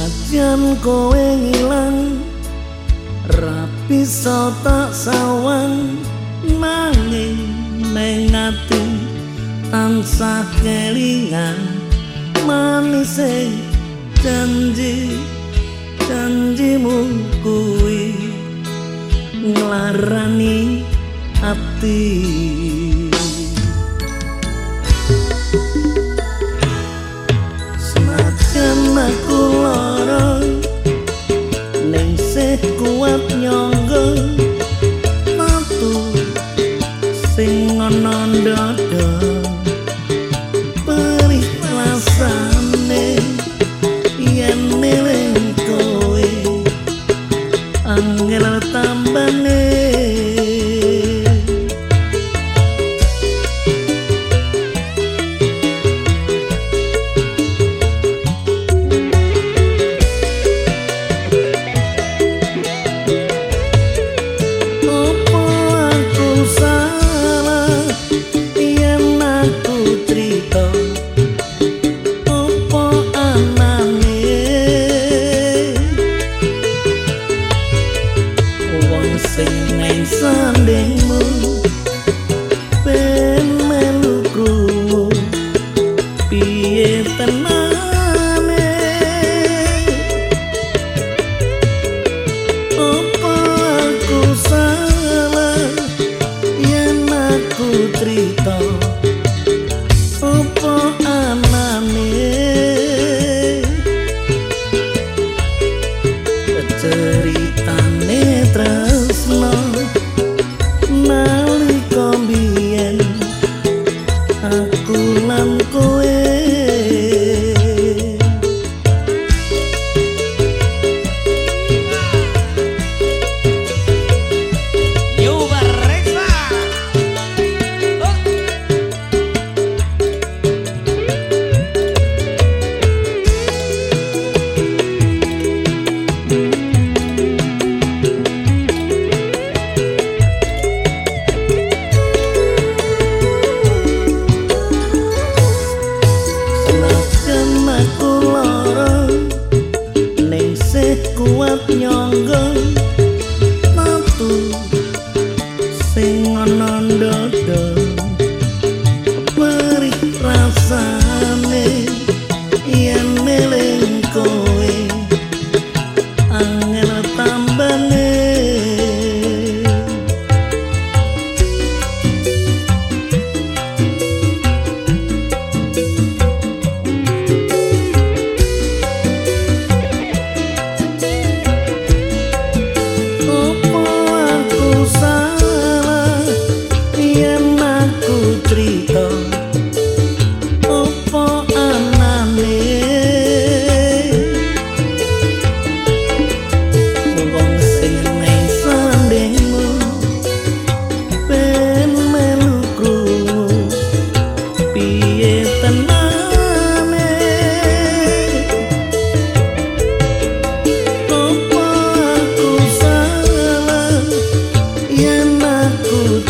Senajan kowe ngilang Rapi so tak sawan. Nanging mengati Tansah kelingan. Manise janji Janjimu kui Ngelarani hati tình em ra đến go. Suta